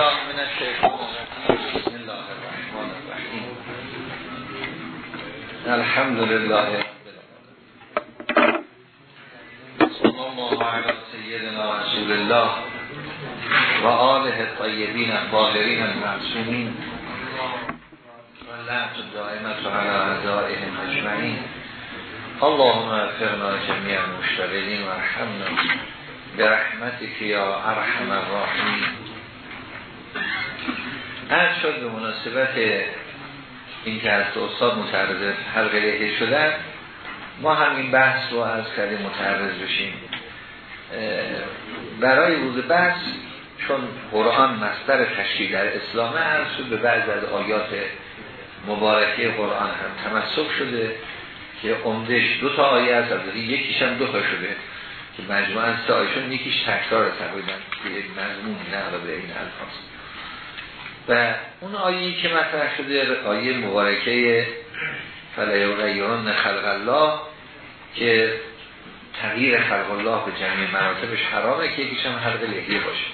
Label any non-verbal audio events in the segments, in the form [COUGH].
الله من الشيطان الرحيم. الحمد لله رب العالمين. صلى الله على سيدنا رسول الله وآله الطيبين الطاهرين المعصومين. واللعنة الدائمة على أعدائهم أجمعين. اللهم اغفرنا جميعا المشتغلين وارحمنا. برحمتك يا أرحم الراحمين. هر شد به مناسبت این که از استاد متعرض حلقه لحیه شدن ما هم این بحث رو از کردیم متعرض بشیم. برای روز بحث چون قرآن مستر تشکیل در اسلام هر شد به بعض از آیات مبارکه قرآن هم تمسک شده که عمدش دو تا آیه از یکیش هم دو تا شده که مجموعا سه آیشون یکیش تکرار تقریبا مضمون نقل به این الفاظ. و اون آیهی که مطرح شده آیه مبارکه فلیغیرن خلق الله که تغییر خلق الله به جمعی مراتبش حرامه که یکیش هم حلق لحیه باشه.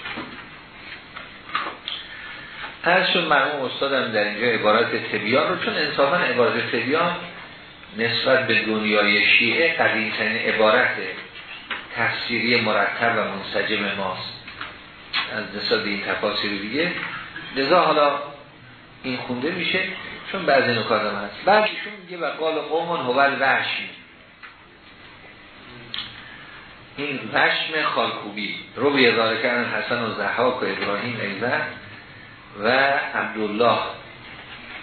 هرشون مرموم استادم در اینجا عبارت تبیان رو چون انصافا عبارت تبیان نسبت به دنیای شیعه قدیمترین عبارت تفسیری مرتب و منسجم ماست. از نسبت این تفاسیر دیگه لذا حالا این خونده میشه چون بعضی نکات هم هست. بعضیشون میگه و قال قومون هول وشم این وشم خالکوبی. رو به اداره کردن حسن و زحاک و ابراهیم ایزن و عبدالله.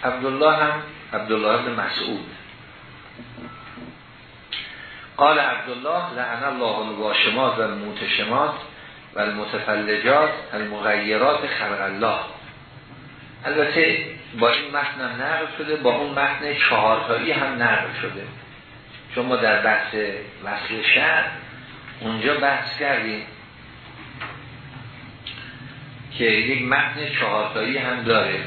عبدالله هم عبدالله بن مسعود. قال عبدالله لعن الله الواشمات و الموتشمات و المتفلجات المغیرات خلق الله. البته با این متن هم نقل شده با اون متن چهارتایی هم نقل شده. چون ما در بحث وصل شهر اونجا بحث کردیم که یک متن چهارتایی هم داره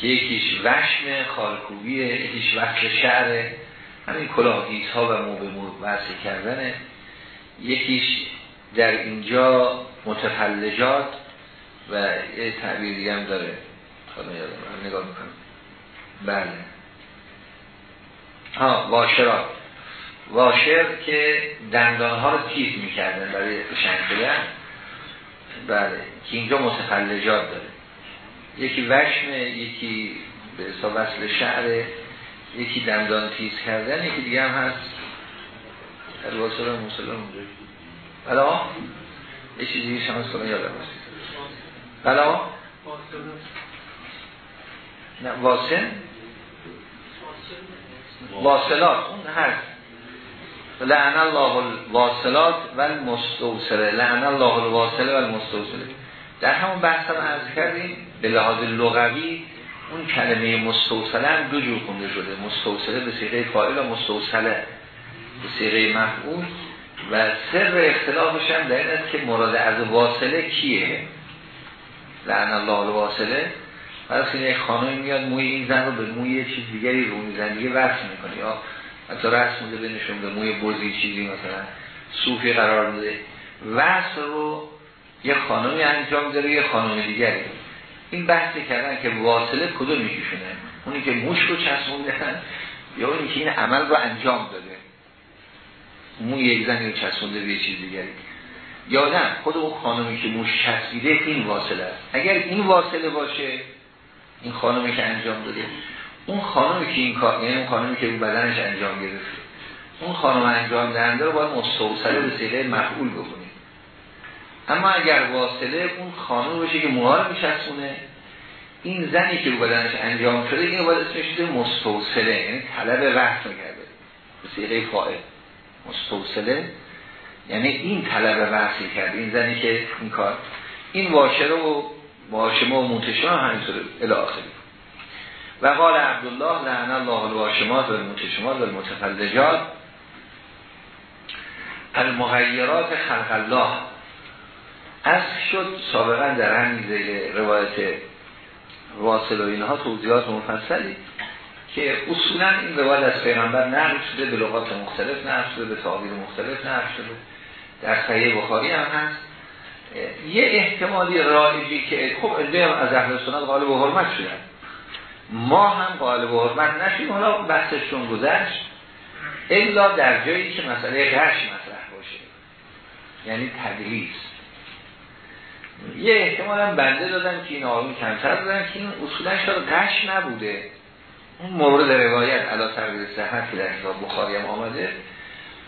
که یکیش وشم خالکوبیه یکیش وصل شهره همین کلاهیت ها و مو به مو وصل کردنه یکیش در اینجا متفلجات و یه تعبیری هم داره. یادم نگاه می‌کنم. بله. ها واشرات واشر که دندان ها رو تیز می‌کردن برای شدن بله که اینجا متفلجات داره. یکی وشمه یکی به وصل شعر یکی دندان تیز کردن یکی دیگه هم هست. الواسل مسلم اونجا بلا یه چیزی شما سلام یادم هستید بلا نه واصل. واصلات اون هست لعن الله الواصلات و المستوصله لعن الله الواصله و المستوصله در همون بحث هم عرض کردیم به لحاظ لغوی اون کلمه مستوصله هم دو جور خونده شده. مستوصله به صیغه فاعل و مستوصله به صیغه مفعول. و سر اختلافش هم در این است که مراد از واصله کیه؟ لعن الله الواصله این یک خانمی میاد موی این زن رو به موی چیز دیگری رو میزن دیگه وصل می‌کنه. یا حتی رسم میده بینشون به موی بزی چیزی مثلا صوفی قرار میده. وصل رو یه خانمی انجام داره یه خانم دیگری. این بحثی کردن که واصله کدوم میکشونه اونی که موش رو چسبوندن یا اونی که این عمل رو انجام داده. موی یک زنی رو چسبونده به چیز دیگری. یا نه خود اون خانمی که موش چسبیده این واصله است. اگر این واصله باشه این خانمی که انجام داده. اون خانمی که این کار یعنی اون خانمی که بدنش انجام گرفته. اون خانم انجام دهنده رو باید مستوصله به صیغه مفعول بکنیم اما اگر واصله اون خانم باشه که موها رو میچسبونه این زنی که بدنش انجام شده این باید اسمش شده مستوصله. یعنی طلب رفت کرده به صیغه فاعل. مستوصله. یعنی این طلب وصل کرده این زنی که این کار این واشه رو واشما و موتشما همینطور الاخری و قال عبدالله لعن الله الواشمات و الموتشمات و المتفلجات المغیرات خلق الله. از شد سابقا در همین زیر روایت واصل و اینها توضیحات مفصلی که اصولا این روایت از پیغمبر نقل شده به لغات مختلف نقل شده به تعابیر مختلف نقل شده. در صحیح بخاری هم هست. یه احتمالی رایجی که خب ادعای از اهل سنت قالب و حرمت شدن. ما هم قالب و حرمت نشیم حالا بحثشون گذشت. الا در جایی که مسئله غش مطرح باشه. یعنی تدریس. یه احتمال هم بنده دادم که این آقایون کمتر دادن که این اصولا شاید غش نبوده. اون مورد روایت علا تقدیر صحت که در بخاری هم آمده.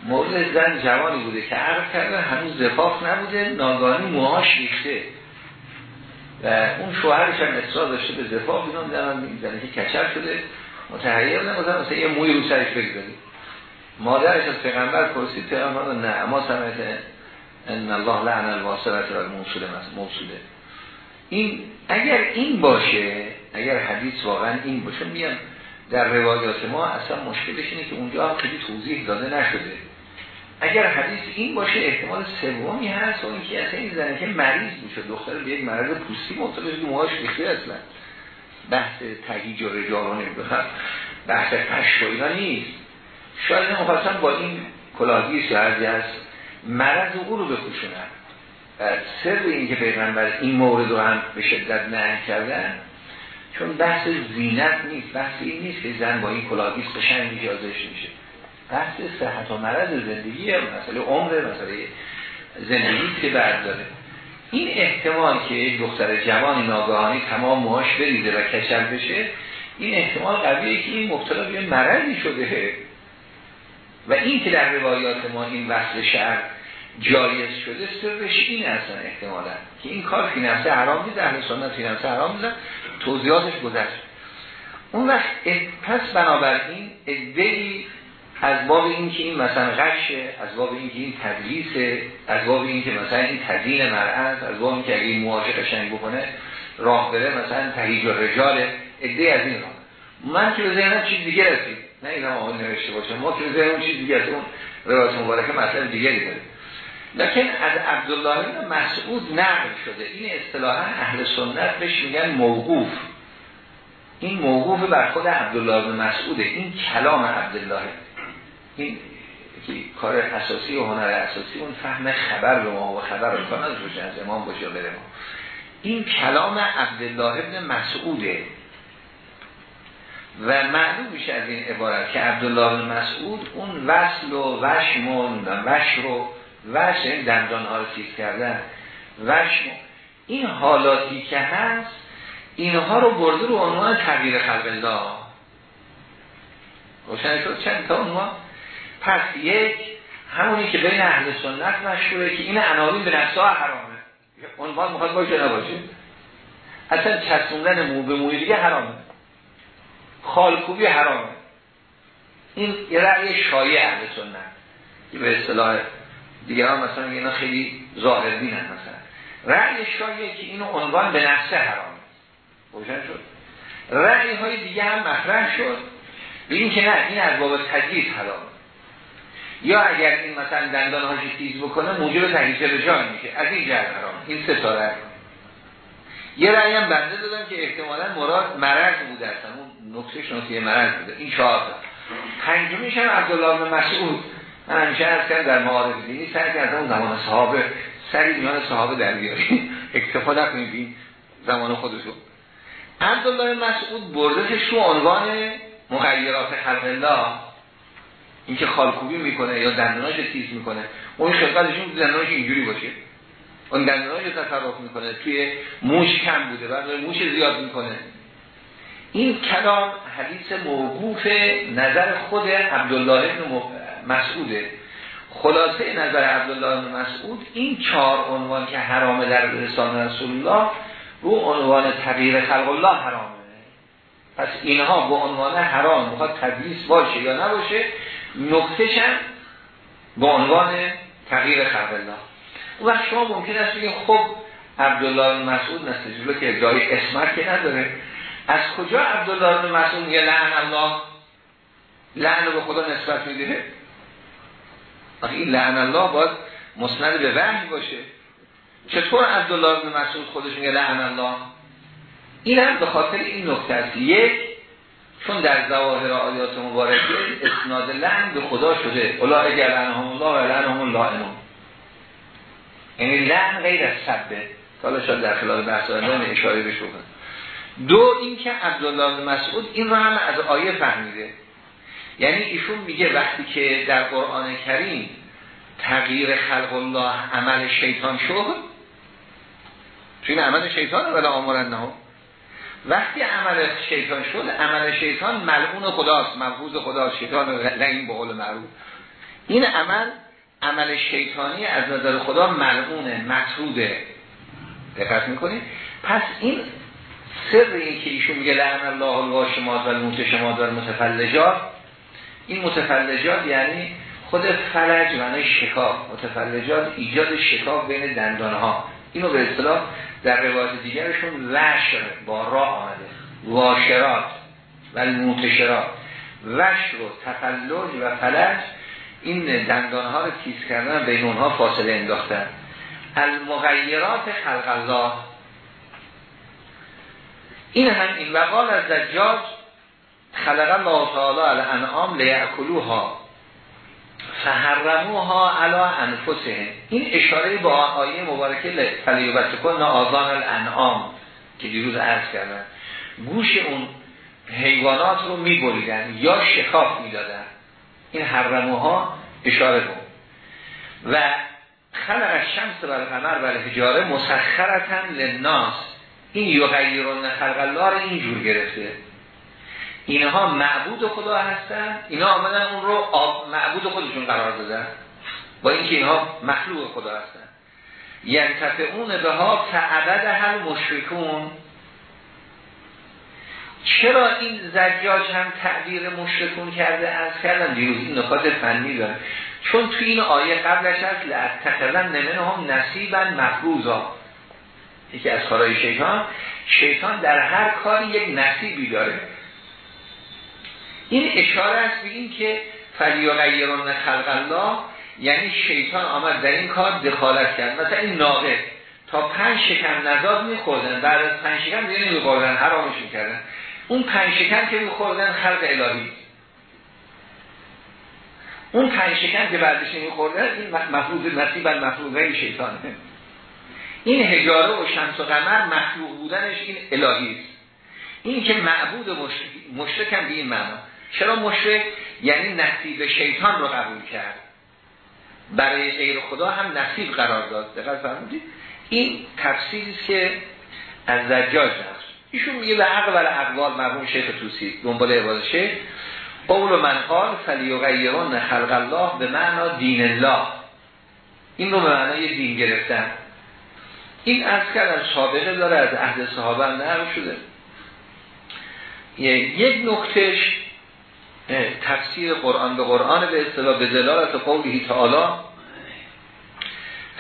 مورد زن جوانی بوده که عرض کرده هنوز زفاف نبوده ناگانی موهاش ریخته. و اون شوهرش هم اصرار داشته به زفاف اینا میدنم زنه که کچر شده متحیر نه مثلا یه موی رو سرش بگذاری مادرش از پیغمبر پرسید پیغمبر نه اما سمت ان الله لعن الواسطه و الموصوله موصوله. این اگر این باشه اگر حدیث واقعا این باشه میگم در روایات ما اصلا مشکلش اینه که اونجا خیلی توضیح داده نشده. اگر حدیث این باشه احتمال سومی هست و اینکه اصلا این زنه که مریض میشه دختر به یک مرض پوستی مبتلا که موهاش ریخته اصلا. بحث تهیج و رجالانه بحث پشت و نیست. شاید مخواستم با این کلاهی سرزی هست. مرض او رو بپوشونن سر این که پیغمبر این مورد رو هم به شدت نه کردن چون بحث زینت نیست. بحث این نیست که زن با این کلاهی قشنگ میجازش میشه بحث صحت و مرض زندگی مسئله عمر مسئله زندگی که بعد داره این احتمال که یک دختر جوانی ناگهانی تمام موهاش بریده و کچل بشه این احتمال قویه که این مبتلا به مرضی شده. و این که در روایات ما این وصل شهر جایز شده سرش این اصلا احتمالا که این کار فی نفسه حرام نیست اهل سنت فی نفسه حرام نیست توضیحاتش گذشت. اون وقت پس بنابراین ادهی از باب این که این مثلا غشه از باب این که این تدلیسه از باب این که مثلا این تدین مرعز از باب این که اگه این مواجه قشنگ بکنه راه بره مثلا تهیج و رجاله. ادهی از این راه. من که به ذهنم چیز دیگه رسید. نه این هم نوشته باشه. ما که به ذهنم چیز دیگه از اون روایت مبارکه مثلا دیگری داره. لیکن از عبدالله مسعود نقل شده. این اصطلاحا اهل سنت بهش میگن موقوف. این موقوف بر خود عبدالله بن مسعوده. این کلام عبدالله این کار اساسی و هنر اساسی اون فهم خبر به ما و خبر رو کنه از امام باشه بره ما. این کلام عبدالله ابن مسعوده. و معلوم میشه از این عبارت که عبدالله بن مسعود اون وصل و وشم و وش رو وش این دندان ها رو تیز کردن وشم این حالاتی که هست اینها رو برده رو عنوان تغییر خلق الله. روشن شد؟ چند تا عنوان؟ پس یک همونی که بین اهل سنت مشهوره که این عناوین به نفسها حرامه. عنوان می‌خواد باشه نباشه؟ اصلا چسبوندن مو به موی دیگه حرامه. خالکوبی حرامه. این یه رأی شایع اهل سنت. که به اصطلاح دیگران مثلا اینا خیلی ظاهر بینن مثلا. رأی شایعه که اینو عنوان به نفسه حرامه. روشن شد؟ رأی های دیگه هم مطرح شد. به که نه این از باب تجیز حرامه. یا اگر این مثلا دندان هاشی تیز بکنه موجب تحریف رجال میشه. از این جهت حرام. این سه تا رأی. یه رأی هم بنده دادم که احتمالا مراد مرض بوده اصلا. اون نقطه شناسی مرض بوده. این چهار تا. پنجمیش هم عبدالله مسعود. من همیشه کردم در معارض دینی سر کردم اون زمان صحابه سری میان صحابه در بیاری. [LAUGHS] اکتفا نکنید این زمان خودشون عبدالله مسعود بردش رو عنوان مغیرات خلق الله. اینکه خالکوبی می‌کنه یا دنداناش تیز می‌کنه. اون خلقتشون دنداناش اینجوری باشه. اون دنداناش تصرف می‌کنه. توی موش کم بوده بعد موش زیاد می‌کنه. این کلام حدیث موقوف نظر خود عبدالله بن مسعوده. خلاصه نظر عبدالله بن مسعود این چهار عنوان که حرامه در رسان رسول الله رو عنوان تغییر خلق الله حرامه. پس اینها به عنوان حرام می‌خواد تدریس باشه یا نباشه نقطش هم به عنوان تغییر خلق الله وقت شما ممکن است بگید خب عبدالله مسعود نستجلو که جای اسمت که نداره. از کجا عبدالله مسعود میگه لعن الله؟ لعن رو به خدا نسبت میده این لعن الله باید مسند به وحی باشه. چطور عبدالله بن مسعود خودش میگه لعن الله؟ این هم به خاطر این نکته است. یک چون در ظواهر آیات مبارکه اسناد لعن به خدا شده. اولئک لعنهم الله و لعنهم اللائمون یعنی لعن غیر از سبه. حالا شاید در خلال بحث اشاره بشه دو اینکه عبدالله مسعود این رو هم از آیه فهمیده. یعنی ایشون میگه وقتی که در قرآن کریم تغییر خلق الله عمل شیطان شد چون عمل شیطان ولی آمرن نه وقتی عمل شیطان شد عمل شیطان ملعون خداست محفوظ خدا شیطان لعین به قول معروف. این عمل عمل شیطانی از نظر خدا ملعونه مطروده. دقت می‌کنید؟ پس این سر این که ایشون میگه لعن الله الواشمات و المتشمات و المتفلجات این متفلجات یعنی خود فلج معنی شکاف. متفلجات ایجاد شکاف بین دندان ها اینو به اصطلاح در روایت دیگرشون وشر با را آمده. واشرات و المتشرات وشر و تفلج و فلج این دندان ها رو تیز کردن بین اونها فاصله انداختن. المغیرات خلق الله این هم این وقال از دجاج خلق الله تعالی علی انعام لیعکلوها فحرموها علی انفسهم. این اشاره با آیه مبارکه فلیوبت کن آذان الانعام که دیروز عرض کردن. گوش اون حیوانات رو میبریدن یا شکاف می‌دادن. این حرموها اشاره بود و خلق شمس و القمر و الحجاره مسخرتن للناس. این یغیرون خلق الله رو اینجور گرفته. اینها معبود خدا هستن اینا آمدن اون رو معبود خودشون قرار دادن. با اینکه اینها مخلوق خدا هستن ینتفعون به ها فعبد هر مشرکون. چرا این زجاج هم تعبیر مشرکون کرده؟ از کردن دیروز این نکات فنی داره. چون تو این آیه قبلش هست لعتقلن نمنه هم نصیبا مفروضا. یکی از کارهای شیطان شیطان در هر کاری یک نصیبی داره. این اشاره است به این که فلیغیرون خلق الله یعنی شیطان آمد در این کار دخالت کرد. مثلا این ناقه تا پنج شکم نزاد میخوردن بعد از پنج شکم دیگه نمیخوردن حرامش می‌کردن. اون پنج شکم که میخوردن خلق الهی. اون پنج شکم که بعدش میخوردن این مفروض نصیب المفروضه شیطانه. این هجاره و شمس و قمر مخلوق بودنش این الهی است. این که معبود مشرک هم به این معنا. چرا مشرک یعنی نصیب شیطان رو قبول کرد؟ برای غیر خدا هم نصیب قرار داد. دقیق فرمودید؟ این تفسیری که از زجاج هست ایشون میگه به عقل و اقوال مرحوم شیخ توسی دنبال عباد شیخ. قول من قال فلیغیرون خلق الله به معنا دین الله. این رو به معنای دین گرفتن. این از کردن سابقه داره از عهد صحابه هم شده. یک نکتش تفسیر قرآن به قرآن به اصطلاح به دلالت قوله تعالی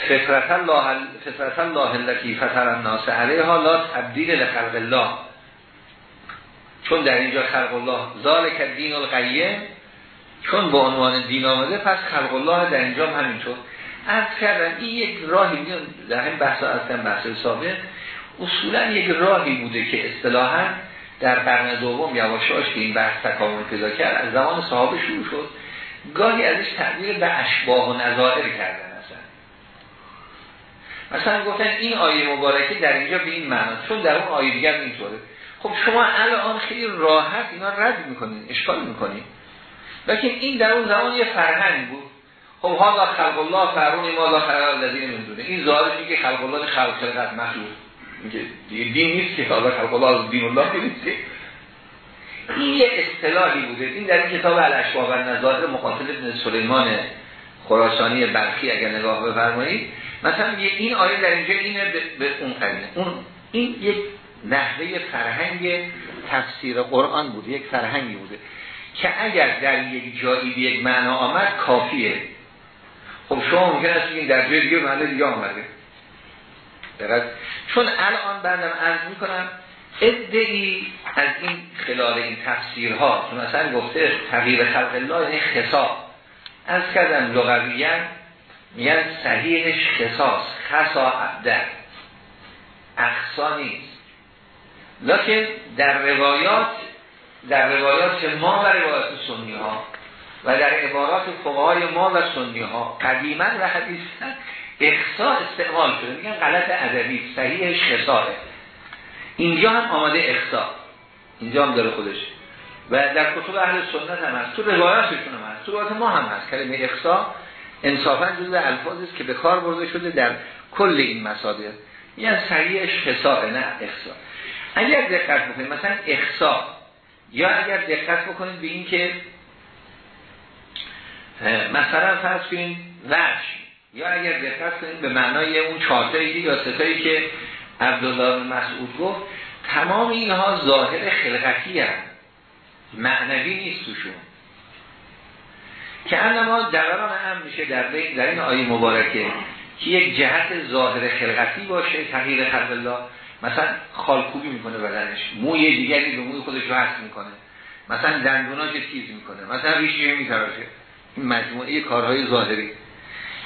فطرت الله فطرت الله التي فطر الناس علیها لا تبدیل لخلق الله. چون در اینجا خلق الله ذالک دین القیم چون به عنوان دین آمده پس خلق الله در اینجا همینطور. از کردن این یک راهی در همین بحث از بحث سابق اصولا یک راهی بوده که اصطلاحا در قرن دوم یواشاش که این بحث تکامل پیدا کرد از زمان صحابه شروع شد. گاهی ازش تعبیر به اشباه و نظائر کردن مثلا مثلا گفتن این آیه مبارکه در اینجا به این معنی چون در اون آیه دیگر اینطوره. خب شما الان خیلی راحت اینا رد می‌کنین اشکال می‌کنین. لیکن این در اون زمان یه فرهنگ بود. خب حالا خلق الله فرون ما لا خلق الذین من دونه. این ظاهرش که خلق الله خلق خلقت مخلوق. دین نیست که حالا خلق الله دین الله نیست این یه اصطلاحی بوده. این در این کتاب الاشباه و نظاهر مقاتل ابن سلیمان خراسانی برخی اگر نگاه بفرمایید. مثلا این آیه در اینجا اینه به اون قرینه. اون این یک نحوه فرهنگ تفسیر قرآن بوده یک فرهنگی بوده که اگر در یک جایی به یک معنا آمد کافیه. خب شما ممکن است این در جای دیگه معنی دیگه آمده. چون الان بندم عرض می‌کنم ادعی از این خلال این تفسیرها که مثلا گفته تغییر خلق الله یعنی خصا از کردن لغویان میگن صحیحش خصاص خصا عبده. اخصا نیست لیکن در روایات در روایات ما و روایات سنی ها و در عبارات فقهای ما و سنی ها قدیما و حدیثا اخصا استعمال شده. میگن غلط ادبی صحیحش خصاه اینجا هم آماده اخصا اینجا هم داره خودش. و در کتب اهل سنت هم هست. تو روایاتشون هم هست. تو روایات ما هم هست. کلمه اخصا انصافا جزء الفاظی است که به کار برده شده در کل این مصادر. یعنی صحیحش خصاه نه اخصا اگر دقت بکنید مثلا اخصا یا اگر دقت بکنید به این که مثلا فرض کنید وش یا اگر دقت کنید به معنای اون چهارتایی یا ستایی که عبدالله مسعود گفت تمام اینها ظاهر خلقتی هست معنوی نیست توشون. که انما دران هم میشه در, در این آیه مبارکه که یک جهت ظاهر خلقتی باشه تغییر خلق الله. مثلا خالکوبی می‌کنه بدنش. موی دیگری به موی خودش وصل می‌کنه. مثلا دندوناش تیز می‌کنه. مثلا ریشه میتراشه. این مجموعه کارهای ظاهری.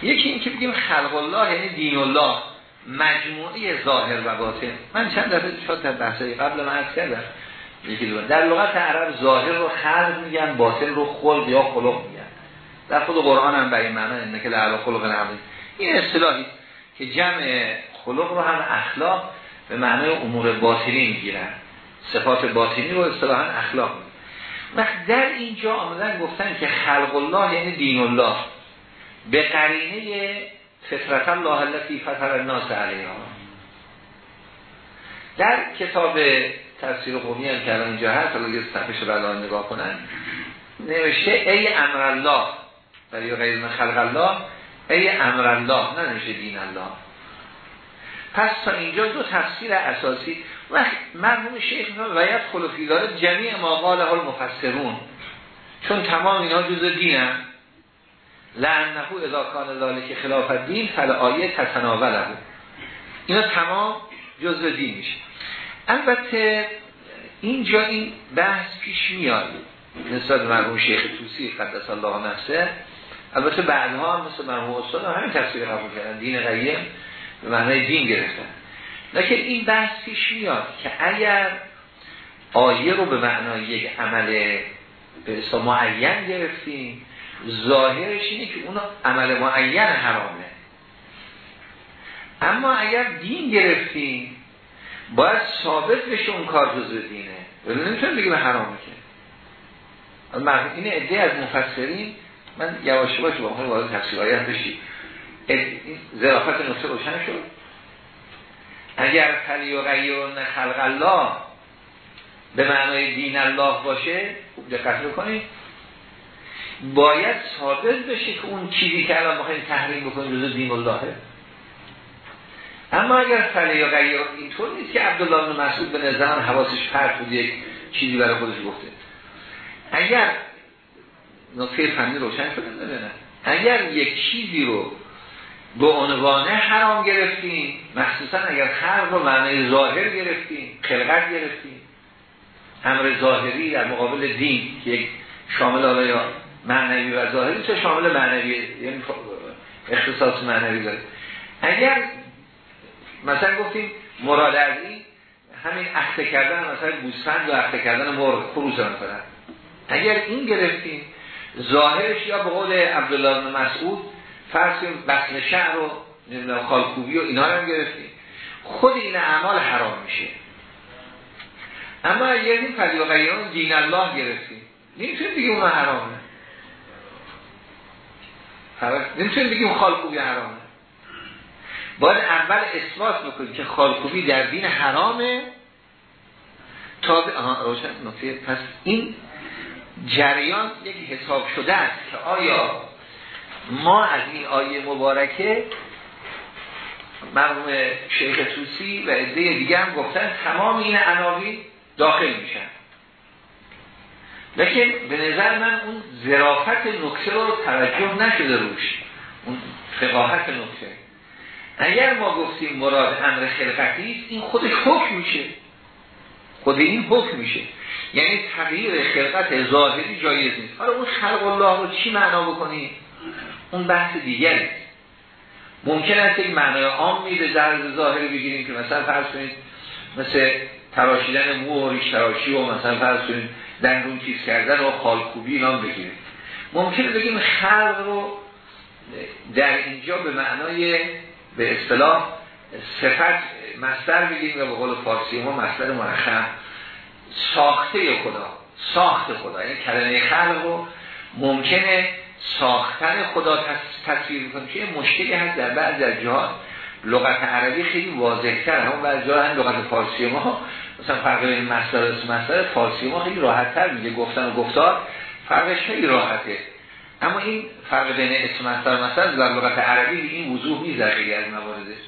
یکی این که بگیم خلق الله یعنی دین الله مجموعه ظاهر و باطن. من چند دفعه شد در بحثای قبل من عرض کردم. در لغت عرب ظاهر رو خلق میگن باطن رو خلق یا خلق میگن. در خود قرآن هم به این معنی اینه که لعلا خلق نعمه این اصطلاحی که جمع خلق رو هم اخلاق به معنی امور باطنی می‌گیرن. صفات باطنی رو اصطلاحا اخلاق وقت در اینجا آمدن گفتن که خلق الله یعنی دین الله. به قرینه فطرت الله التي فطر الناس علیها در کتاب تفسیر قومی هم که اینجا هست حالا یه صفحه رو نگاه کنن. نوشته ای امر الله برای غیر خلق الله ای امر الله نه نوشته دین الله. پس تا اینجا دو تفسیر اساسی. و مرحوم شیخ ویت خلوفی داره جمیع ما قاله مفسرون چون تمام اینا جز دینن. لعنهو اذا کان ذالک خلاف دین فل آیه تتناوله. اینا تمام جزء دین میشه. البته اینجا این بحث پیش میاد. نسبت مرحوم شیخ توسی قدس الله نفسه. البته بعدها مثل مرحوم استاد همین تفسیر قبول کردن. دین قیم به معنای دین گرفتن. لیکن این بحث پیش میاد که اگر آیه رو به معنای یک عمل به معین گرفتیم ظاهرش اینه که اون عمل معین حرامه. اما اگر دین گرفتیم باید ثابت بشه اون کار جزء دینه. ولی نمی‌تونیم بگیم حرامه که. این عده از مفسرین من یواش باش با هم وارد تفسیر آیه بشی. ظرافت نقطه روشن شد. اگر خلی و غیرون خلق الله به معنای دین الله باشه دقت بکنید باید ثابت بشه که اون چیزی که الان بخوایم تحریم بکنیم جزء دین اللهه. اما اگر فله یا غیر اینطور نیست که عبدالله بن مسعود به نظر حواسش پرت بود یک چیزی برای خودش گفته. اگر نقطه فنی روشن شده نه اگر یک چیزی رو به عنوان حرام گرفتیم مخصوصا اگر خلق رو معنی ظاهر گرفتیم خلقت گرفتیم امر ظاهری در مقابل دین که شامل آلا یا معنوی و ظاهری شامل معنوی یعنی اختصاص معنوی داره اگر مثلا گفتیم مراد از این همین اخته کردن مثلا گوسفند و اخته کردن مرغ خروس مثلا اگر این گرفتیم ظاهرش یا به قول عبدالله بن مسعود فرض کنیم بسن شعر و خالکوبی و اینا هم گرفتیم. خود این اعمال حرام میشه. اما اگر این فضیل و دین الله گرفتیم نمی‌تونیم بگیم اون حرامه. نمی‌تونیم بگیم خالکوبی حرامه. باید اول اثبات بکنیم که خالکوبی در دین حرامه. تا روشن نکته پس این جریان یک حساب شده است که آیا ما از این آیه مبارکه مرحوم شیخ توسی و عده دیگه هم گفتن تمام این عناوین داخل میشن. لیکن به نظر من اون ظرافت نکته رو توجه نشده روش. اون فقاهت نکته. اگر ما گفتیم مراد امر خلقتی است این خودش حکم میشه. خود این حکم میشه. یعنی تغییر خلقت ظاهری جایز نیست. حالا اون خلق الله رو چی معنا بکنیم اون بحث دیگری. ممکن است یک معنای عامی به درد ظاهری بگیریم که مثلا فرض کنید مثل تراشیدن مو و تراشی و مثلا فرض کنید دندون چیز کردن و خالکوبی نام بگیریم. ممکنه بگیم خلق رو در اینجا به معنای به اصطلاح صفت مصدر بگیم و به قول فارسی ما مصدر مرخم ساخته خدا ساخت خدا. یعنی کلمه خلق رو ممکنه ساختن خدا تصویر کنه که مشکلی هست در بعض در جهات؟ لغت عربی خیلی واضح تر هم بعض جا لغت فارسی ما مثلا فرق بین مصدر اسم مصدر فارسی ما خیلی راحت تر میگه. گفتن و گفتار فرقش خیلی راحته. اما این فرق بین اسم مصدر مصدر در لغت عربی این وضوح نیست خیلی از مواردش.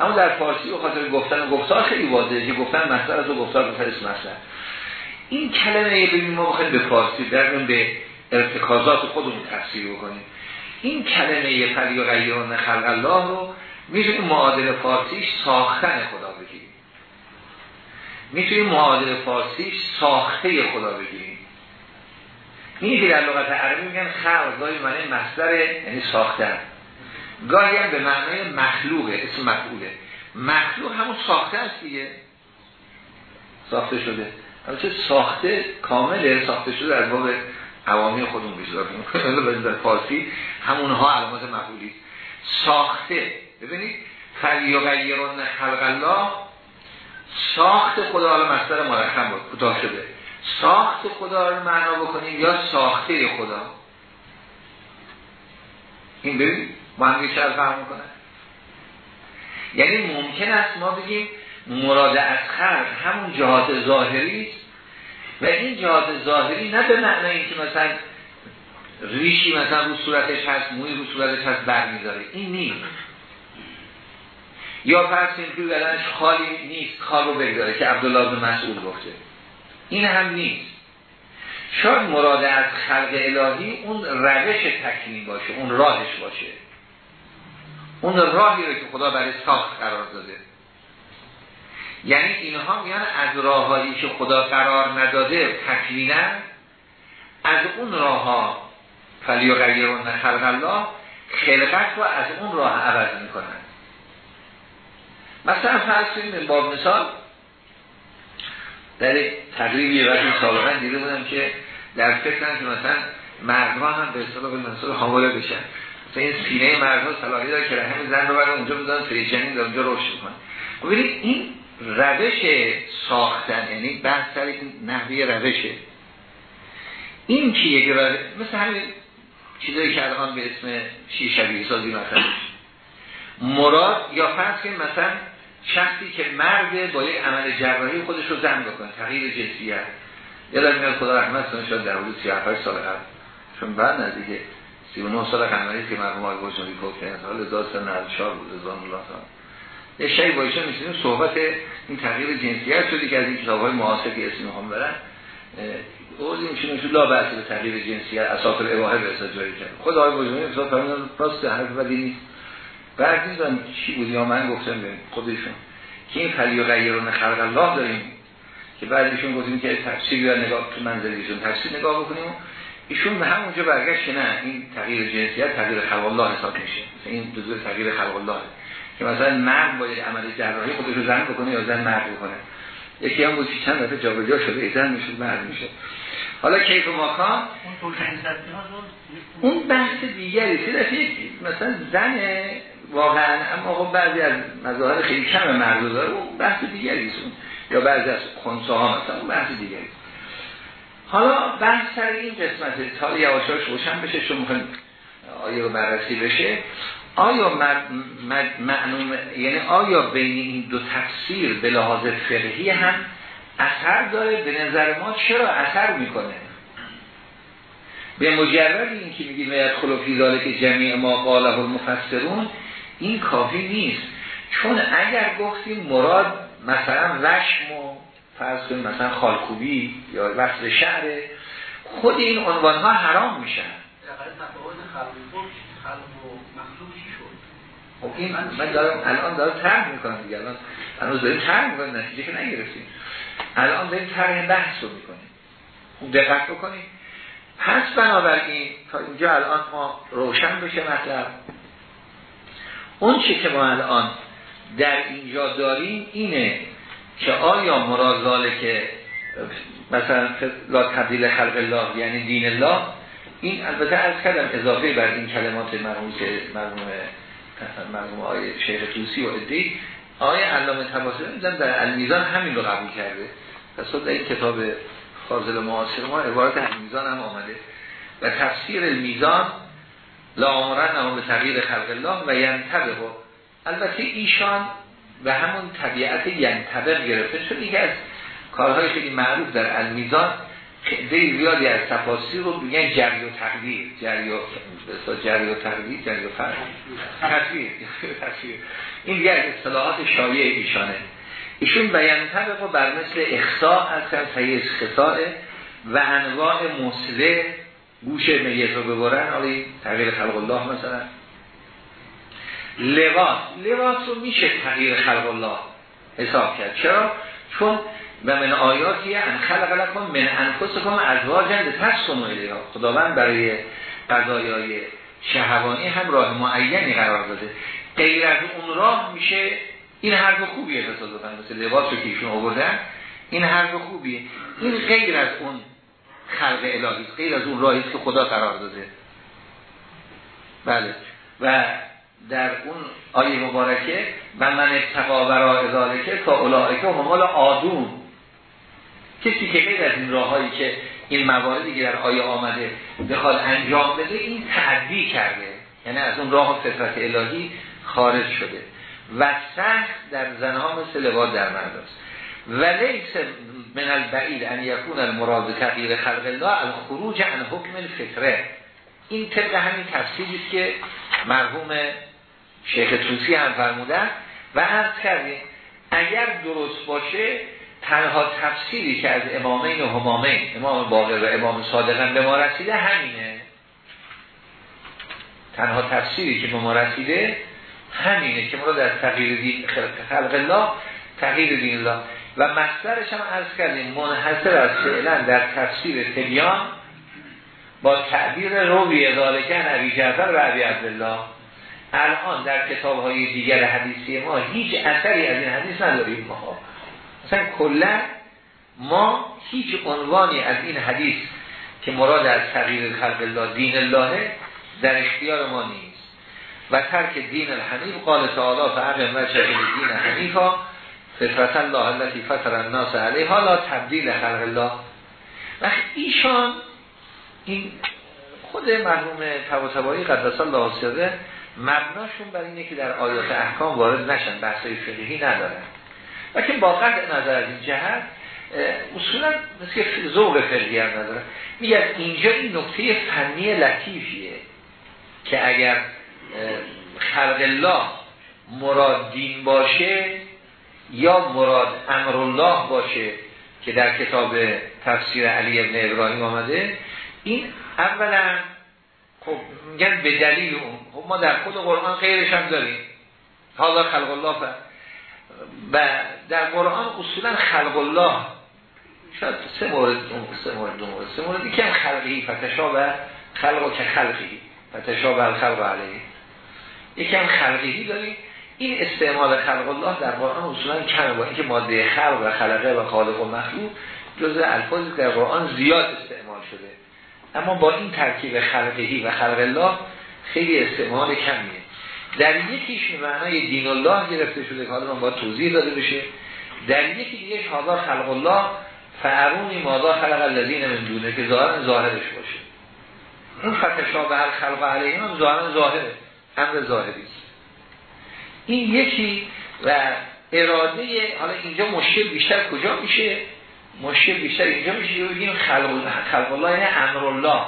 اما در فارسی به خاطر گفتن و گفتار خیلی واضحه که گفتن مصدر از گفتار گفتن اسم مصدر این کلمه ببین ما بخوایم به فارسی در به ارتکازات خودمون تفسیر بکنیم. این کلمه فلی و غیران خلق الله رو می‌تونیم معادل فارسیش ساختن خدا می‌تونیم معادل فارسیش ساخته خدا بگیریم. این در لغت عربی میگن خلق گاهی معنی مصدر یعنی ساختن. گاهی هم به معنای مخلوقه اسم مفعوله. مخلوق همون ساخته است دیگه. ساخته شده. البته ساخته کامله ساخته شده از باب عوامی خودمون بیشتر [LAUGHS] در فارسی همونها علامات مفعولی ساخته. ببینید فلیغیرون خلق الله ساخت خدا حالا مصدر مرخم بود. کوتاه شده. ساخت خدا رو معنا بکنیم یا ساخته خدا؟ این ببین با هم بیشتر فهم یعنی ممکن است ما بگیم مراد از خلق همون جهات ظاهری است و این جهات ظاهری نه به معنی اینکه مثلا ریشی مثلا رو صورتش هست موی رو صورتش هست بر می‌ذاره این نیست. یا فرض که بدنش خالی نیست خال رو بگذاره که عبدالله بن مسئول گفته. این هم نیست. شاید مراد از خلق الهی اون روش تکمیم باشه اون راهش باشه. اون راهی رو که خدا برای ساخت قرار داده. یعنی اینها میان از راههایی که خدا قرار نداده تکوینن از اون راه ها فلی و خلق الله خلقت رو از اون راه عوض می‌کنن. مثلا فرض کنیم با مثال در تقریبی وقتی سابقا دیده بودم که در فکرم که مثلا مردها هم به اصطلاح به منصور حامله بشن. مثلا این سینه مردها صلاحی داره که رحم زن رو برای اونجا بزنن فریجنین در اونجا روش می‌کنن خب ببینید این روش ساختن یعنی بحث سر نحوی روشه. این که یک مثل همین چیزایی که الان به اسم شیر شبیه سازی مثلا مراد یا فرض که مثلا شخصی که مرد با یک عمل جراحی خودش رو زن بکنه تغییر جنسیت. یادم میاد خدا رحمت کنه شد در حدود 38 سال قبل. چون بعد نزدیک 39 سال قمری که مرحوم آقای بوجنوی فوت کردن سال 1494 بود رضوان الله تعالی یه شی با ایشون میشینیم صحبت این تغییر جنسیت شدی که از این کتاب‌های معاصر که اسم هم برن. این چون میشه لا بحث به تغییر جنسیت اساس الاباحه به اساس جاری کرد. خود آقای اصلا فرمودن راست حرف بدی نیست. بعد نیزم چی بود یا من گفتم به خودشون که این فلی و غیرون خلق الله داریم. که بعد ایشون گفتیم که تفسیر یا نگاه تو منزلیشون تفسیر نگاه بکنیم. ایشون به همونجا برگشت نه این تغییر جنسیت تغییر خلق الله حساب میشه. این جزء تغییر خلق الله. که مثلا مرد باید عمل جراحی خودش رو زن بکنه یا زن مرد بکنه. یکی هم بود چند دفعه جابجا شده زن میشه مرد میشه. حالا کیف ماکان؟ اون بحث دیگری مثلا زن واقعا. اما خب بعضی از مظاهر خیلی کم مرد داره اون بحث دیگری یا بعضی از خونسه ها مثلا اون بحث دیگری حالا بحث سر این قسمت تا یواشاش روشن بشه چون آیا بررسی بشه. آیا معنوم یعنی آیا بین این دو تفسیر به لحاظ فقهی هم اثر داره؟ به نظر ما چرا اثر می‌کنه؟ به مجرد این که میگیم خلوفی داره که جمعی ما قاله المفسرون این کافی نیست. چون اگر گفتیم مراد مثلا رشم و فرض کنیم مثلا خالکوبی یا وصل شهر خود این عنوان ها حرام میشن. خب این من دارم الان دارم ترم می‌کنم دیگه. الان هنوز داریم ترم می‌کنیم نتیجه که نگرفتیم. الان داریم ترم بحث رو می‌کنیم. خوب دقت بکنیم. پس بنابراین تا اینجا الان ما روشن بشه مطلب. اون چی که ما الان در اینجا داریم اینه که آیا مرازاله که مثلا لا تبدیل خلق الله یعنی دین الله این البته از کردم اضافه بر این کلمات مرموم مرموم آیه شیخ توسی و ادی آیه علامه تباسی میدن در المیزان همین رو قبول کرده. پس در این کتاب فاضل معاصر ما عبارت المیزان هم آمده. و تفسیر المیزان لا آمرن به تغییر خلق الله و ینتبه. البته ایشان و همون طبیعت ینتبه گرفته چون یکی از کارهای خیلی معروف در المیزان خیلی زیادی از تفاصیل رو میگن جری و تقدیر. جری و جری و تقدیر جری و فرق این دیگه از اصطلاحات شایع ایشانه. ایشون بیان طبقه بر مثل اخصاء از تحییز خطاء و انواع مصله گوش میت رو ببرن حالی تغییر خلق الله مثلا. لباس لباس رو میشه تغییر خلق الله حساب کرد. چرا؟ چون و من آیاتی ان خلق لکم من انفسکم ازواجا تسکنوا الیها. خداوند برای قضایای شهوانی هم راه معینی قرار داده. غیر از اون راه میشه این حرف خوبیه تصادفا مثل لباس رو که ایشون آوردن این حرف خوبیه. این غیر از اون خلق الهی. غیر از اون راهی که خدا قرار داده. بله. و در اون آیه مبارکه و من اتقا ورا ذالکه تا اولائکه همال آدون. کسی که غیر از این راههایی که این مواردی که در آیه آمده بخواد انجام بده این تعدی کرده. یعنی از اون راه فطرت الهی خارج شده. و سخت در زنها مثل لباس در مرد است. و لیس من البعید ان یکون المراد تغییر خلق الله الخروج عن حکم الفطره. این طبق همین تفسیری که مرحوم شیخ توسی هم و عرض کردیم اگر درست باشه تنها تفسیری که از امامین و همامین امام باقر و امام صادقن به ما رسیده همینه. تنها تفسیری که به ما رسیده همینه که ما در تغییر دین خلق الله تغییر دین الله. و مصدرش هم عرض کردیم منحصر از فعلا در تفسیر تبیان با تعبیر روی ذالکه نبی جعفر و عبی عبدالله. الان در کتاب های دیگر حدیثی ما هیچ اثری از این حدیث نداریم. ما مثلا کلا ما هیچ عنوانی از این حدیث که مراد از تغییر خلق الله دین الله در اختیار ما نیست. و ترک دین الحنیف قال تعالی فعقم و دین حنیفا. فطرت الله التي فطر الناس علیها لا تبدیل خلق الله. و ایشان این خود مرحوم طباطبایی قدس الله سیاده مبناشون بر اینه که در آیات احکام وارد نشن بحثای فقهی ندارن. و که با قطع نظر از این جهت اصولا مثل ذوق فقهی هم نداره میگه اینجا این نکته فنی لطیفیه که اگر خلق الله مراد دین باشه یا مراد امر الله باشه که در کتاب تفسیر علی ابن ابراهیم آمده این اولا خب میگن به دلیل اون خب ما در خود قرآن خیرش هم داریم. حالا خلق الله و در قرآن اصولا خلق الله شاید سه مورد سه مورد دو مورد سه مورد. یکی هم خلقی فتشا و خلق که خلقی فتشا و خلق علیه. یکی هم خلقی داریم. این استعمال خلق الله در قرآن اصولا کمه. با اینکه ماده خلق و خلقه و خالق و مخلوق جزء الفاظی در قرآن زیاد استعمال شده. اما با این ترکیب خلقهی و خلق الله خیلی استعمال کمیه. در یکیش معنای دین الله گرفته شده که حالا با توضیح داده بشه. در یکی دیگه حالا خلق الله فعرونی مادا خلق الذین من دونه که ظاهر ظاهرش باشه. اون هر خلق علیه هم ظاهر ظاهره. امر ظاهری این یکی و اراده حالا اینجا مشکل بیشتر کجا میشه؟ مشکل بیشتر اینجا میشه بگیم خلق, خلق الله یعنی امر الله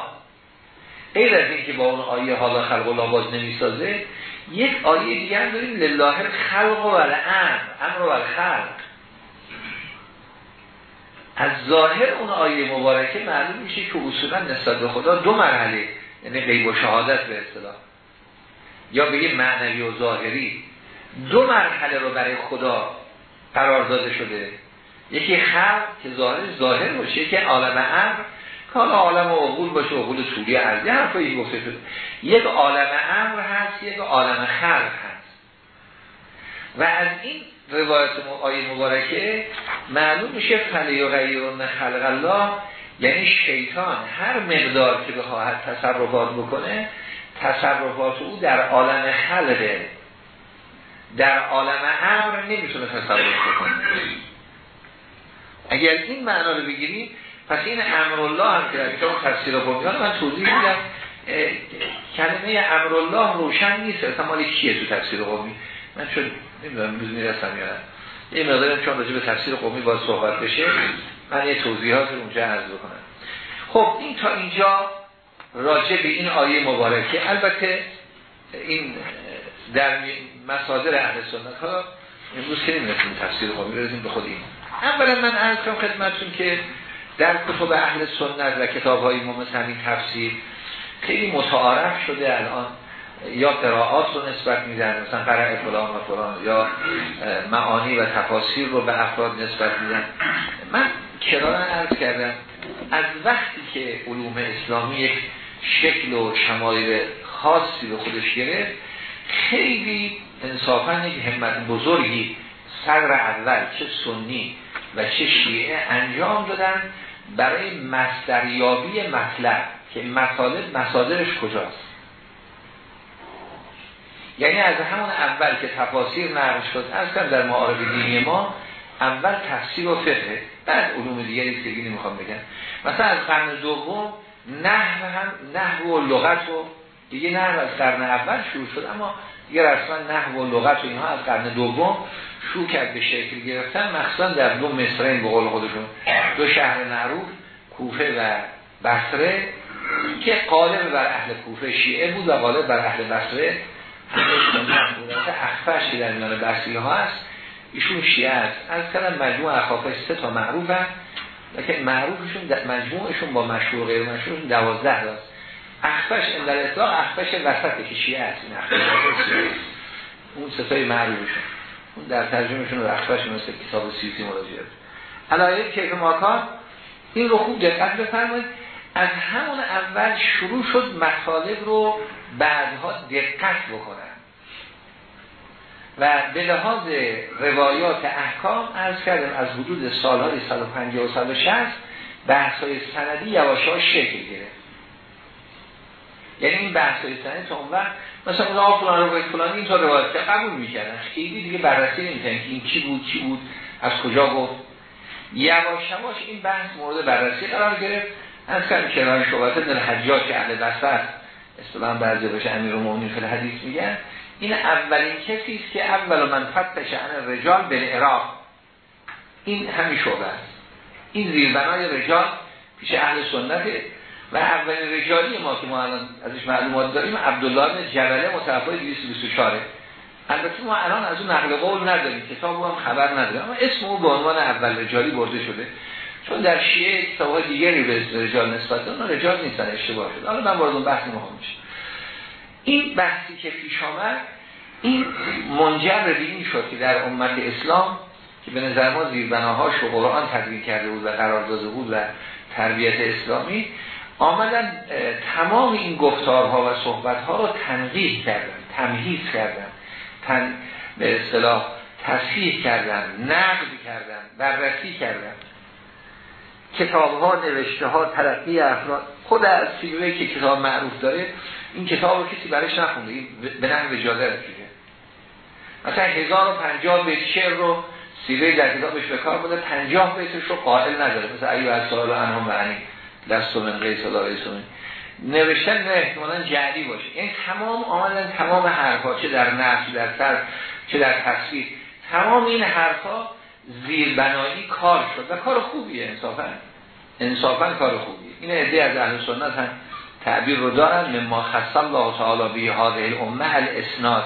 غیر از اینکه با اون آیه حالا خلق الله باز نمی‌سازه یک آیه دیگر داریم لله خلق و الامر امر و الخلق از ظاهر اون آیه مبارکه معلوم میشه که اصولا نسبت خدا دو مرحله یعنی غیب و شهادت به اصطلاح. یا بگیم معنوی و ظاهری. دو مرحله رو برای خدا قرار داده شده. یکی خلق که ظاهر ظاهر باشه که عالم امر حالا عالم عقول باشه عقول طولی عرضی حرفایی گفته شده. یک عالم امر هست یک عالم خلق هست. و از این روایت آیه مبارکه معلوم میشه فلی و غیرون خلق الله. یعنی شیطان هر مقدار که بخواهد تصرفات بکنه تصرفات او در عالم خلقه. در عالم امر نمی‌تونه تصرف بکنه. اگر این معنا رو بگیریم پس این امرالله هم که در تفسیر قرآن من توضیح میدم کلمه امرالله روشن نیست اصلا مال کیه تو تفسیر قومی؟ من چون نمی‌دونم روز می‌رسم یا یه مقدارم چون راجع به تفسیر قومی باید صحبت بشه من یه توضیحات رو اونجا عرض بکنم. خب این تا اینجا راجع به این آیه مبارکه. البته این در مصادر اهل سنت ها امروز که نمی‌رسیم تفسیر قومی برسیم به خود این اولا من عرض کنم خدمتتون که در کتب اهل سنت و کتاب های ما تفسیر خیلی متعارف شده الان. یا قرائات رو نسبت میدن مثلا قرائه فلان و فلان یا معانی و تفاسیر رو به افراد نسبت میدن. من کرارا عرض کردم از وقتی که علوم اسلامی یک شکل و شمایل خاصی به خودش گرفت خیلی انصافا یک همت بزرگی صدر اول چه سنی و چه شیعه انجام دادن برای مصدریابی مطلب که مطالب مصادرش کجاست. یعنی از همون اول که تفاسیر نقل شد از در معارف دینی ما اول تفسیر و فقه بعد علوم دیگری که دیگه نمی‌خوام بگم. مثلا از قرن دوم نحو هم نحو و لغت و دیگه نحو از قرن اول شروع شد. اما دیگه رسما نحو و لغت و اینها از قرن دوم شروع کرد به شکل گرفتن. مخصوصا در دو مصرین به قول خودشون. دو شهر معروف کوفه و بصره که قالب بر اهل کوفه شیعه بود و قالب بر اهل بصره. اخفش که در میان بصری ها هست. ایشون شیعه است. از کلم مجموع اخافش سه تا معروف هست لیکن معروفشون مجموعشون با مشهور غیر مشهورشون دوازده داست اخفش در اطلاق اخفش وسط که شیعه است. این اخفش اون ستای معروفشون اون در ترجمهشون رو اخفش مثل کتاب سیوتی مراجعه علایه که ماکان این رو خوب دقت بفرمایید. از همون اول شروع شد مطالب رو بعدها دقت بکنن. و به لحاظ روایات احکام از کردم از حدود سالهای 150 و 160 بحث های سندی یواش ها شکل گرفت. یعنی این بحث سندی تا اون وقت مثلا اون فلان روایت فلانی این تا روایت قبول می‌کردن. خیلی دیگه بررسی نمی‌کنن که این چی بود چی بود از کجا گفت. یواش یواش این بحث مورد بررسی قرار گرفت. از کردم کنار شبهت در حجاج اهل بسر اصطلاحا بعضی باشه امیر المؤمنین فی حدیث میگن. این اولین کسی است که اول من فتش عن رجال به عراق این همین شعبه است. این زیربنای رجال پیش اهل سنته و اولین رجالی ما که ما الان ازش معلومات داریم عبدالله بن جبله متوفای 224 البته ما الان از اون نقل قول نداریم کتاب هم خبر نداریم اما اسم او به عنوان اول رجالی برده شده. چون در شیعه کتاب دیگری به رجال نسبت دارن رجال نیستن اشتباه شده حالا من وارد اون بحث مهم میشه این بحثی که پیش آمد این منجر به این شد که در امت اسلام که به نظر ما زیربناهاش و قرآن تدوین کرده بود و قرار داده بود و تربیت اسلامی آمدن تمام این گفتارها و صحبتها رو تنقیح کردن تمهیز کردن تن به اصطلاح تصحیح کردن نقد کردن بررسی کردن. کتاب ها نوشته ها ترقی افراد خود از سیبوه که کتاب معروف داره این کتاب رو کسی برش نخونده این به نحو اجازه رسیده. مثلا 1050 بیت شعر رو سیره در کتابش به کار بوده 50 بیتش رو قائل نداره. مثل ایو از سوال انهم معنی دست من قیس الله من نوشتن نه احتمالا جعلی باشه. این تمام آمدن تمام حرفا چه در نفس در سر چه در تصویر تمام این حرفا زیربنایی کار شد و کار خوبیه انصافا. انصافا کار خوبیه. این عده از اهل سنت هم تعبیر رو دارن مما خص الله تعالی به هذه الامه الاسناد.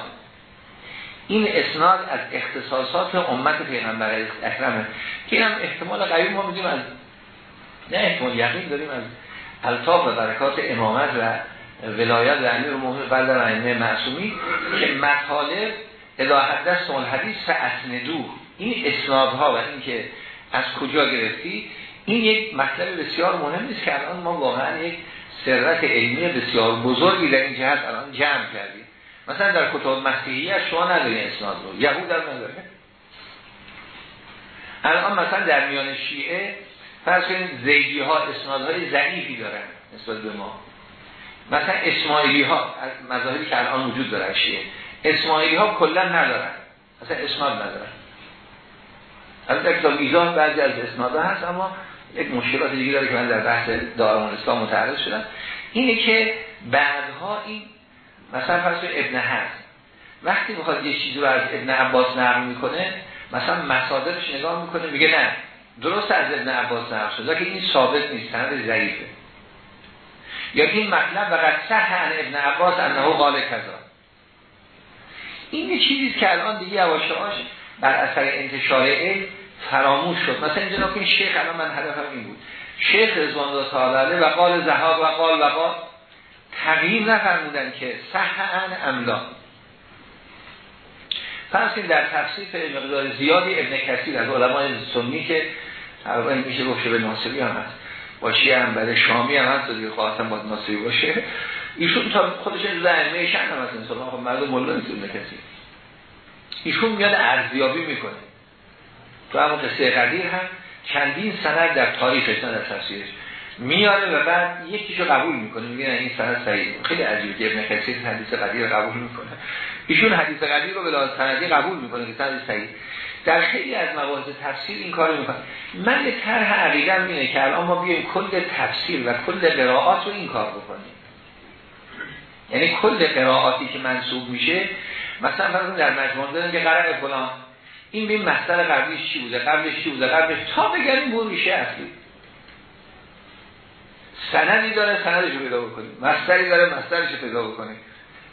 این اسناد از اختصاصات امت پیغمبر اکرمه که اینم احتمال قیوم ما میدیم از نه احتمال یقین داریم از الطاف و برکات امامت و ولایت و امیر مومن بعد در ائمه معصومی که مطالب اذا حدث الحدیث فاسندو این اسنادها و این که از کجا گرفتی این یک مطلب بسیار مهم نیست که الان ما واقعا یک ثروت علمی بسیار بزرگی در این جهت الان جمع کردیم. مثلا در کتاب مسیحیه شما نداری اسناد رو. یهود در نداره الان مثلا در میان شیعه فرض کنید زیدی ها اسنادهای ضعیفی دارن نسبت به ما. مثلا اسماعیلی ها مذاهبی که الان وجود داره شیعه. اسماعیلی ها کلا ندارن. مثلا اسناد ندارن. از در کتاب ایزان بعضی از اسنادها هست اما یک مشکلات دیگه داره که من در بحث دارمان اسلام متعرض شدم. اینه که بعدها این مثلا فرض ابن هست وقتی می‌خواد یه چیزی رو از ابن عباس نقل می‌کنه مثلا مصادرش نگاه می‌کنه میگه نه. درست از ابن عباس نقل شده که این ثابت نیست سند ضعیفه. یا این مطلب وقت صح عن ابن عباس انه قال کذا. این یه چیزی که الان دیگه یواشهاش بر اثر انتشار علم فراموش شد. مثلا اینجا این شیخ الان من هدفم این بود. شیخ رضوان الله تعالی و قال زهاب و قال و قال تغییر نفرمودن که صح عن املا فرض در تفسیر مقدار زیادی ابن کثیر از علمای سنی که تقریبا میشه گفت به ناصری هم هست. با شیعه هم؟ برای شامی هم هست دیگه خواهتم با ناصری باشه. ایشون تا خودش از ائمه شن هم هست انسان. خب مردم مولا نیست کثیر ایشون میاد ارزیابی می‌کنه. تو همون قصه قدیر هم چندین سند در تاریخش نه در تفسیرش. میاره و بعد یکیشو قبول می‌کنه. میگه این سند صحیح خیلی عجیبه که ابن حدیث قدیر قبول می‌کنه. ایشون حدیث قدیر رو به لحاظ سندی قبول می‌کنه که سند صحیح. در خیلی از مواضع تفسیر این کارو می‌کنه. من یه طرح عقیدم اینه که الان ما بیایم کل تفسیر و کل قرائات رو این کار بکنیم. یعنی کل قرائاتی که منصوب میشه مثلا فرض در مجموعه دارن که قرار فلان. این بین مصدر قبلیش چی بوده قبلش چی بوده قبلش تا بگریم بو میشه اصلی. سندی داره سندش رو پیدا بکنیم. مصدری داره مصدرش رو پیدا بکنیم.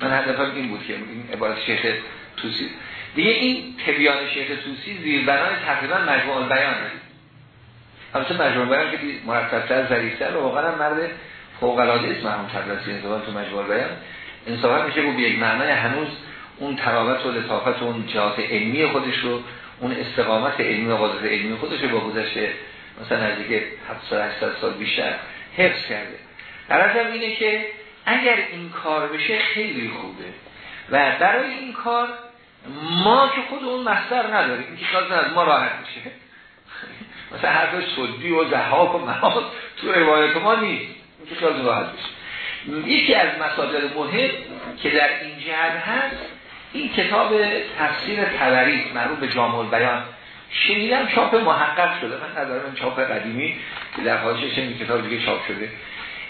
من هدفم این بود که این عبارت شیخ توسی دیگه این تبیان شیخ زیر بنای تقریبا مجموع بیان هست البته مجموع بیان که مرتبتر ظریفتر و واقعا مرد فوق العاده است تدرسی انتقال تو مجموع بیان انصافا میشه گفت یک معنای هنوز اون تراوت و لطافت و اون جهات علمی خودش رو اون استقامت علمی و قدرت علمی خودش رو با گذشته مثلا نزدیک 700 800 سال بیشتر حفظ کرده. در اینه که اگر این کار بشه خیلی خوبه. و برای این کار ما که خود اون مصدر نداریم. این که از ما راحت میشه. مثلا حرف صدی و زحاک و محاط تو روایت ما نیست. این که راحت بشه یکی از مصادر مهم که در این جهت هست این کتاب تفسیر تبری معروف به جامع بیان شنیدم چاپ محقق شده. من ندارم چاپ قدیمی که در حاشیه این کتاب دیگه چاپ شده.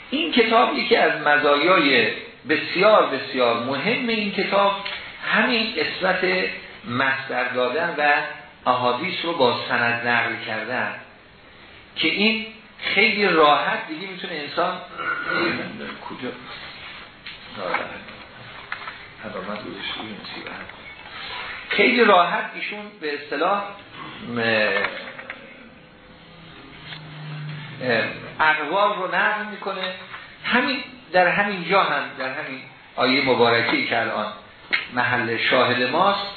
این کتاب یکی از مزایای بسیار بسیار مهم این کتاب همین قسمت مصدر دادن و احادیث رو با سند نقل کردن که این خیلی راحت دیگه می‌تونه انسان کجا؟ خیلی راحت ایشون به اصطلاح اقوال رو نقل می‌کنه. همین در همین جا هم در همین آیه مبارکی که الان محل شاهد ماست.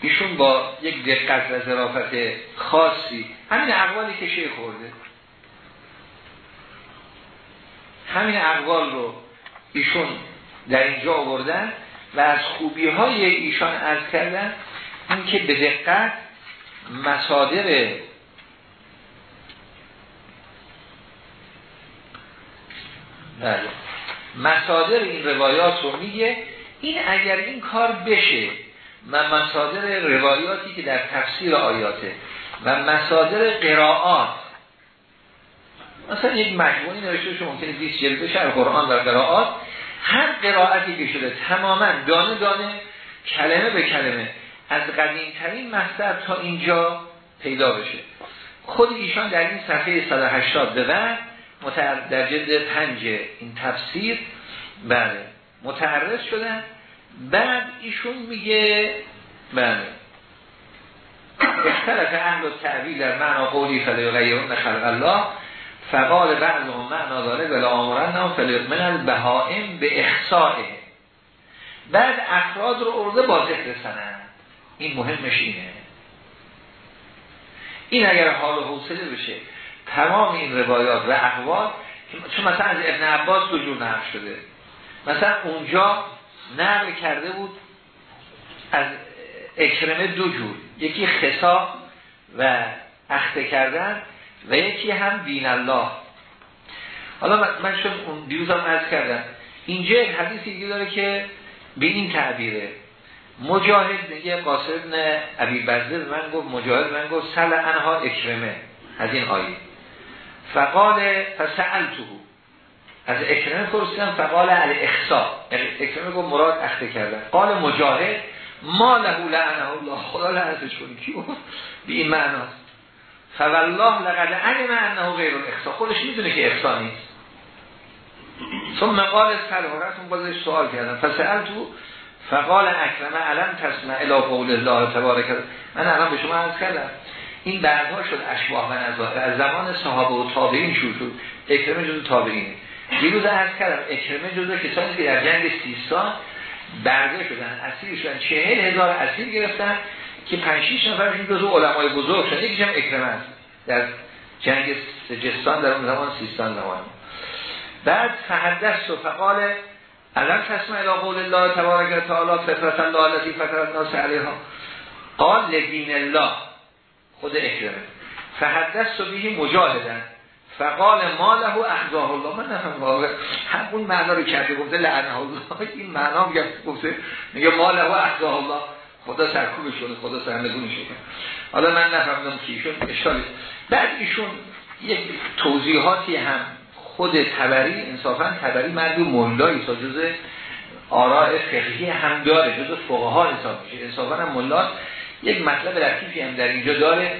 ایشون با یک دقت و ظرافت خاصی همین اقوالی که شیخ خورده. همین اقوال رو ایشون در اینجا آوردن و از خوبی های ایشان از کردن. این که به دقت مصادر بله مصادر این روایات رو میگه. این اگر این کار بشه و مصادر روایاتی که در تفسیر آیاته و مصادر قراءات مثلا یک مجموعی نوشته شما ممکنه 20 جلد بشه قرآن و قراءات هر قرائتی که شده تماما دانه دانه کلمه به کلمه از قدیمترین مصدر تا اینجا پیدا بشه. خود ایشان در این صفحه 180 به بعد در جلد پنج این تفسیر بله. متعرض شدن. بعد ایشون میگه بله. اختلف اهل تعبیل در معنا قولی فلیغیرون خلق الله فقال بعض هم معنا داره ولا آمرن هم من البهائم به اخصائه. بعد افراد رو ارده با ذکر این مهمش اینه. این اگر حال و حوصله بشه تمام این روایات و اقوال چون مثلا از ابن عباس دو جور نقل شده. مثلا اونجا نقل کرده بود از اکرمه دو جور. یکی خسا و اخته کردن و یکی هم دین الله. حالا من شد اون دیوزم عرض کردم. اینجا حدیثی دیگه داره که به این تعبیره. مجاهد میگه قاسم ابن عبی بزده من گفت مجاهد من گفت سل انها اکرمه. از این آیه. فقال فسألتو از اکرمه پرسیدم فقال علی اخصا اکرمه گفت مراد اخته کردن. قال مجاهد ما له لعنه الله. خدا لعنتش کنی. کی به این معناست. فوالله لقد علم انه غیر الاخصا خودش می‌دونه که اخصا نیست. ثم قال سلورتون بازش سوال کردم. فسألتو فقال اکرمه علم تسمع الى قول الله تبارک من الان به شما عرض کردم. این بعدها شد اشباه و از زمان صحابه و تابعین شد. اکرمه جزو تابعینه. دیروز عرض کردم اکرمه جزو کسانی که در جنگ سیستان برده شدن. اسیر شدن. چهل هزار اسیر گرفتن که پنج نفرشون جزو علمای بزرگ شدن. یکیش هم اکرمه است. در جنگ سجستان در اون زمان سیستان زمان بعد فحدث و فقال الان تسمع الى قول الله تبارک تعالی فطرت الله التي فطر الناس علیها؟ قال لدین الله. خود اکرمه. فحدث و بهی مجاهدن. فقال ما له احضاه الله. من واقع؟ همون معنا رو کرده گفته لعنه الله. این معنا میگه گفته میگه ما له احضاه الله. خدا سرکوب شده خدا سرنگون شده حالا من نفهمدم که ایشون اشتالی بعد ایشون یک توضیحاتی هم خود تبری انصافا تبری مرد مولایی تا جز آراء فقهی هم داره جز فقها حساب میشه. انصافا هم ملا یک مطلب لطیفی هم در اینجا داره.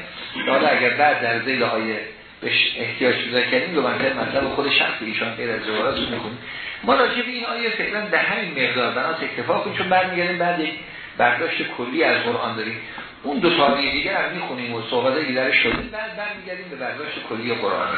حالا اگر بعد در زیل های بهش احتیاج پیدا کردیم دو منطقه مطلب خود شخص ایشان غیر از جوارات می‌کنیم ما راجع به این آیه فعلا به همین مقدار بناس اکتفا کنیم چون برمیگردیم بعد یک برداشت کلی از قرآن داریم. اون دو تا دیگه هم می‌خونیم و صحبت دیگه شده بعد برمیگردیم به برداشت کلی قرآن.